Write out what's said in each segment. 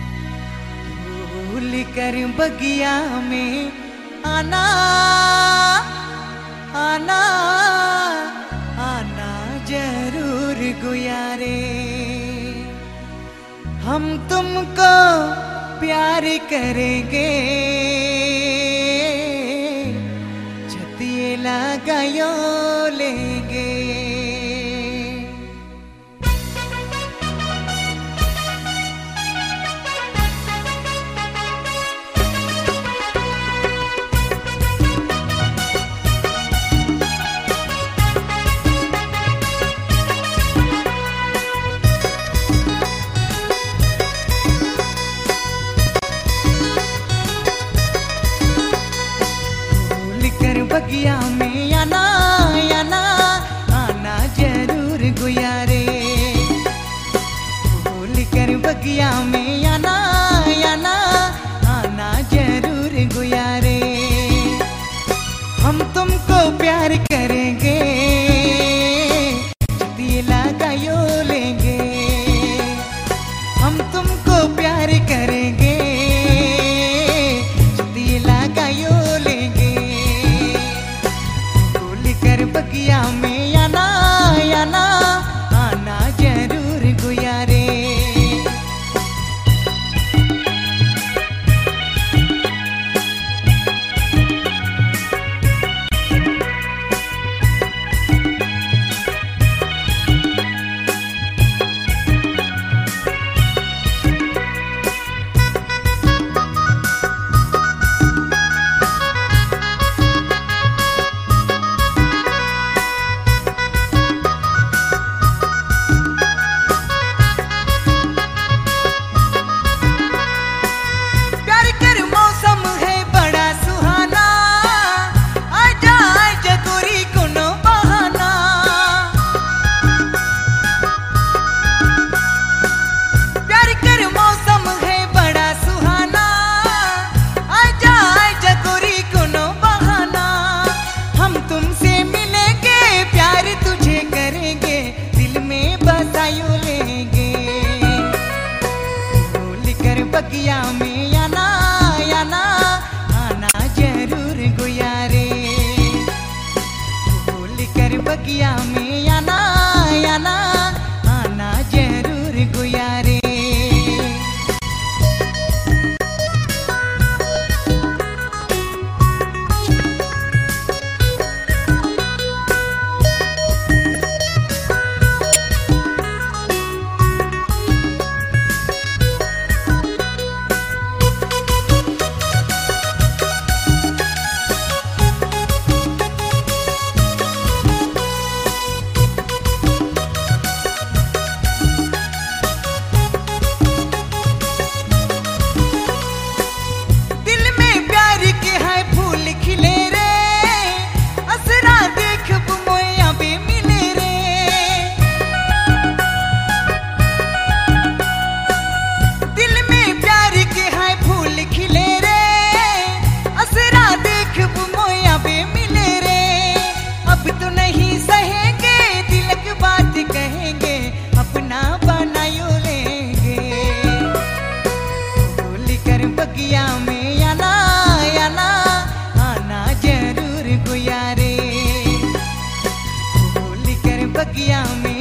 भूल कर बगिया में आना आना आना ज़रूर गुयारे। हम तुमको प्यार करेंगे। छतिए लगायो लेंगे। दुनिया में आना आना आना ज़रूर गुयारे। हम तुमको प्यार करेंगे। बगिया में आना आना आना ज़रूर गुजारे बोल कर बगिया में que a.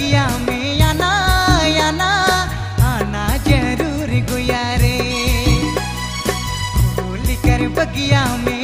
जिंदगिया में आना आना आना ज़रूर गुया रे भूल कर बगिया में